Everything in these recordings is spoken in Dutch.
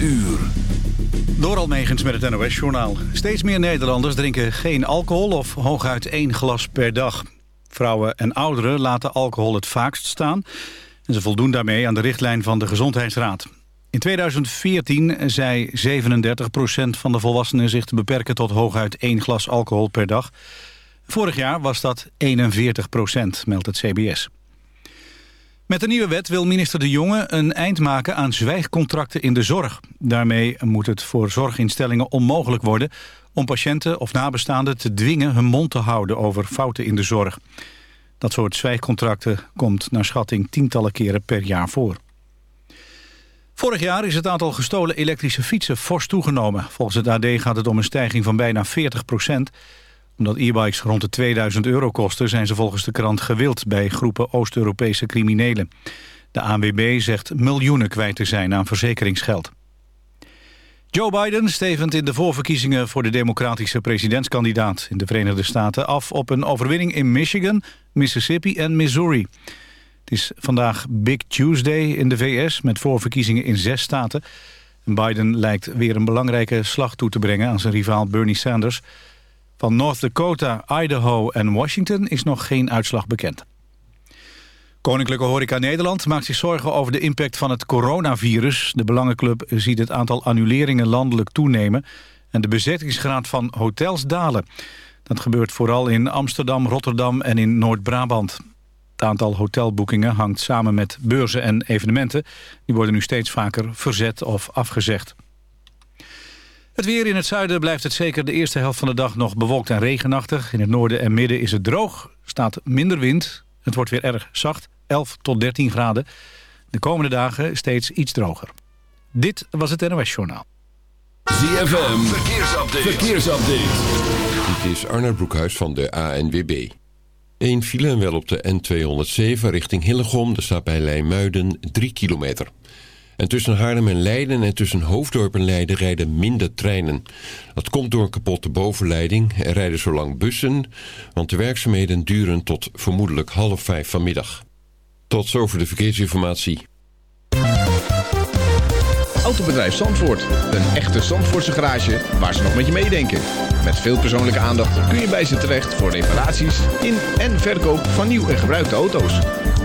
uur. Door Almegens met het NOS-journaal. Steeds meer Nederlanders drinken geen alcohol of hooguit één glas per dag. Vrouwen en ouderen laten alcohol het vaakst staan... en ze voldoen daarmee aan de richtlijn van de Gezondheidsraad. In 2014 zei 37% van de volwassenen zich te beperken... tot hooguit één glas alcohol per dag. Vorig jaar was dat 41% meldt het CBS. Met de nieuwe wet wil minister De Jonge een eind maken aan zwijgcontracten in de zorg. Daarmee moet het voor zorginstellingen onmogelijk worden om patiënten of nabestaanden te dwingen hun mond te houden over fouten in de zorg. Dat soort zwijgcontracten komt naar schatting tientallen keren per jaar voor. Vorig jaar is het aantal gestolen elektrische fietsen fors toegenomen. Volgens het AD gaat het om een stijging van bijna 40 procent omdat e-bikes rond de 2000 euro kosten... zijn ze volgens de krant gewild bij groepen Oost-Europese criminelen. De ANWB zegt miljoenen kwijt te zijn aan verzekeringsgeld. Joe Biden stevend in de voorverkiezingen voor de democratische presidentskandidaat in de Verenigde Staten af op een overwinning in Michigan, Mississippi en Missouri. Het is vandaag Big Tuesday in de VS met voorverkiezingen in zes staten. Biden lijkt weer een belangrijke slag toe te brengen aan zijn rivaal Bernie Sanders. Van North Dakota, Idaho en Washington is nog geen uitslag bekend. Koninklijke Horeca Nederland maakt zich zorgen over de impact van het coronavirus. De Belangenclub ziet het aantal annuleringen landelijk toenemen... en de bezettingsgraad van hotels dalen. Dat gebeurt vooral in Amsterdam, Rotterdam en in Noord-Brabant. Het aantal hotelboekingen hangt samen met beurzen en evenementen. Die worden nu steeds vaker verzet of afgezegd. Het weer in het zuiden blijft het zeker de eerste helft van de dag nog bewolkt en regenachtig. In het noorden en midden is het droog, staat minder wind. Het wordt weer erg zacht, 11 tot 13 graden. De komende dagen steeds iets droger. Dit was het NOS Journaal. ZFM, verkeersupdate. verkeersupdate. Dit is Arnold Broekhuis van de ANWB. Eén file en wel op de N207 richting Hillegom. Er staat bij Leimuiden 3 kilometer. En tussen Haarlem en Leiden en tussen Hoofddorp en Leiden rijden minder treinen. Dat komt door een kapotte bovenleiding. Er rijden zo lang bussen, want de werkzaamheden duren tot vermoedelijk half vijf vanmiddag. Tot zover de verkeersinformatie. Autobedrijf Zandvoort. Een echte Zandvoortse garage waar ze nog met je meedenken. Met veel persoonlijke aandacht kun je bij ze terecht voor reparaties in en verkoop van nieuw en gebruikte auto's.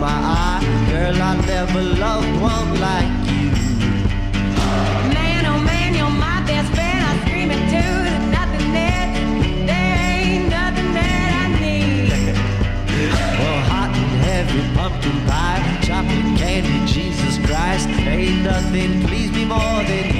my eye. Girl, I never loved one like you. Man, oh man, you're my best friend. I nothing ain't nothing that I need. well, hot and heavy pumpkin pie, chocolate candy, Jesus Christ. Ain't nothing please me more than you.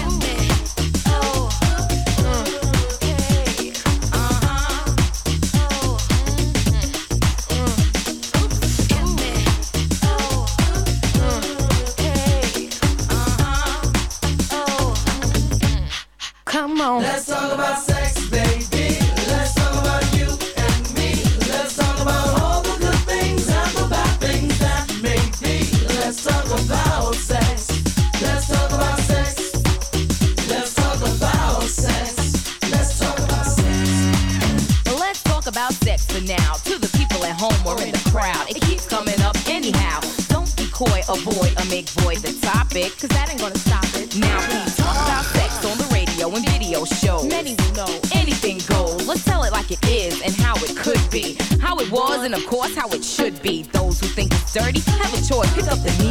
Course, how it should be. Those who think it's dirty have a choice. Pick up the needle,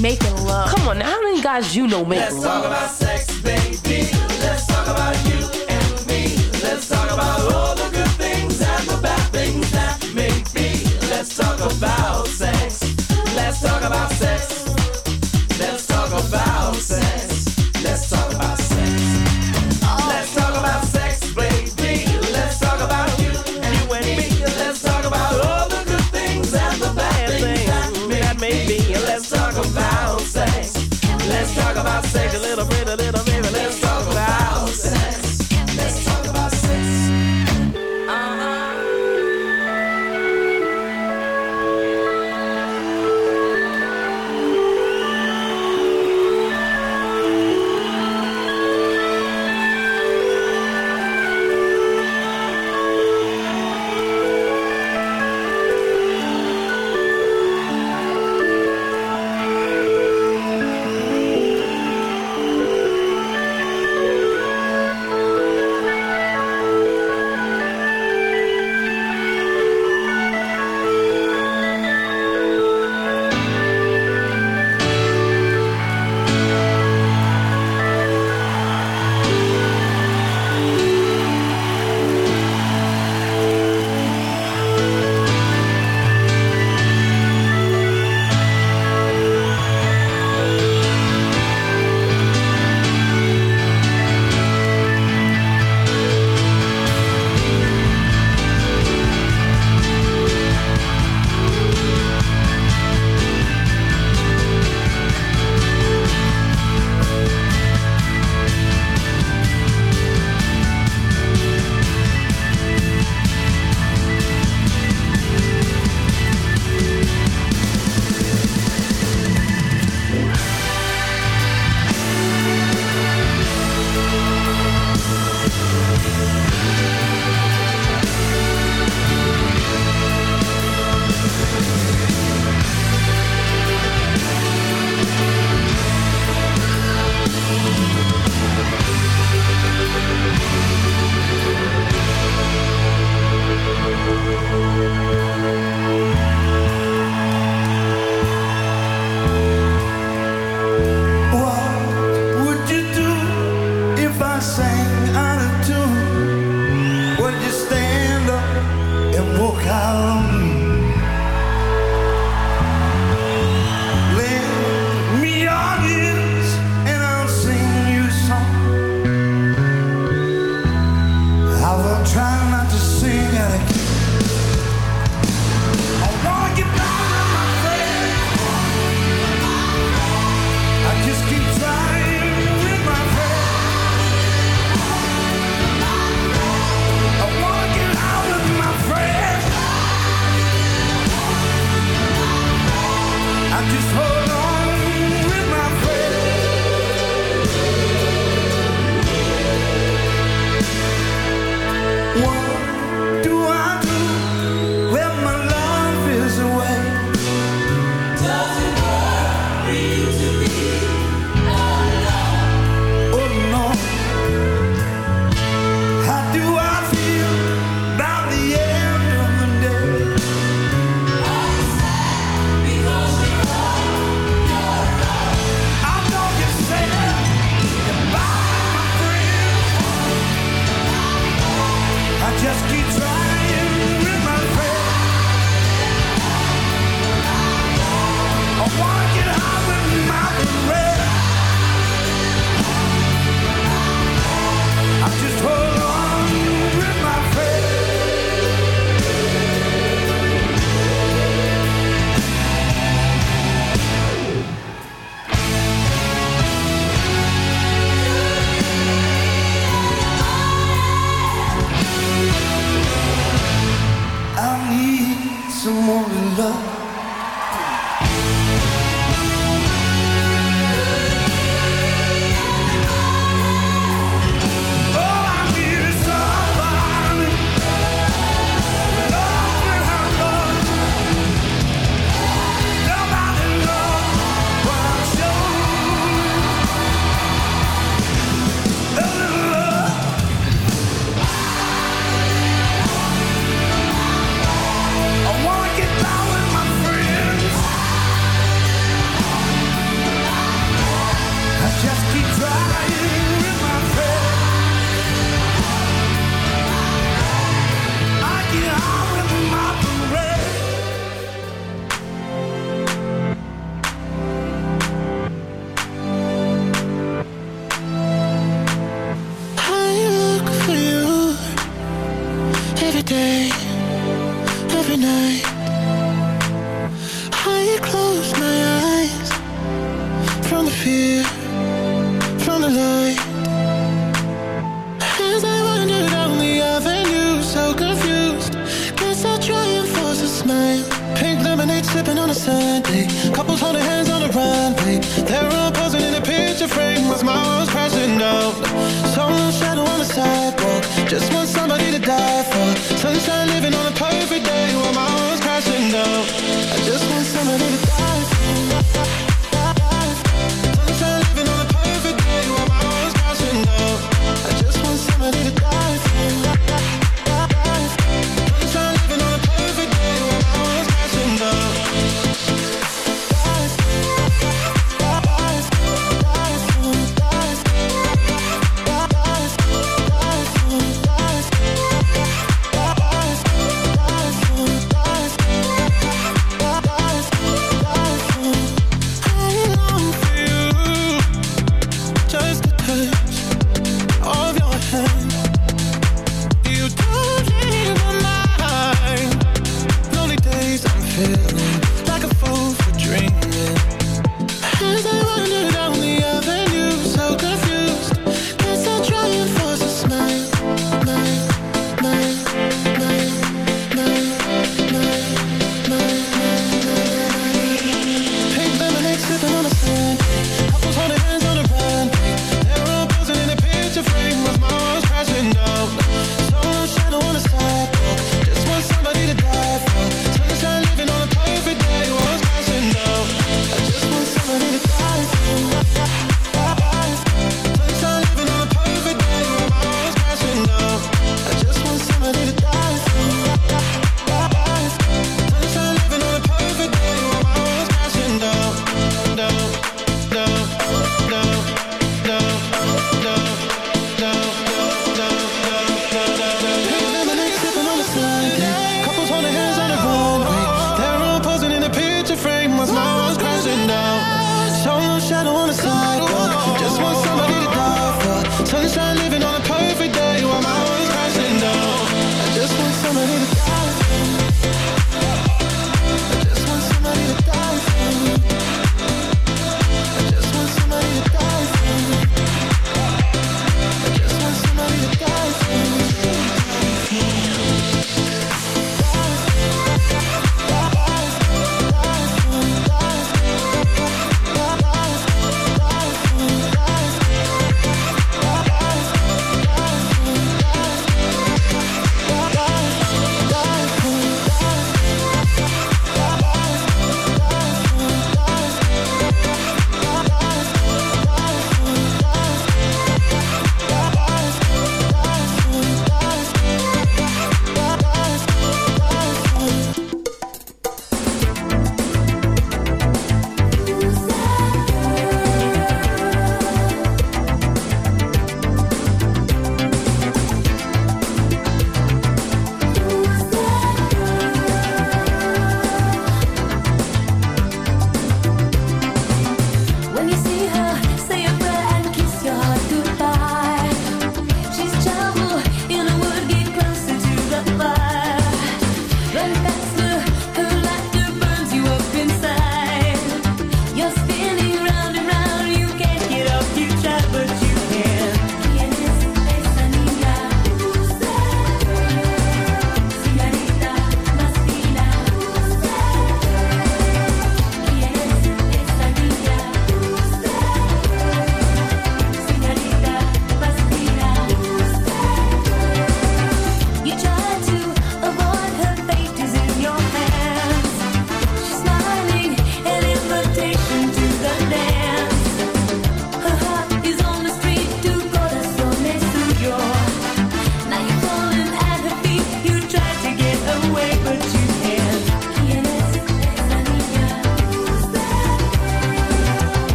making love. Come on, now, how many guys you know make Let's talk love? about sex, baby. Let's talk about you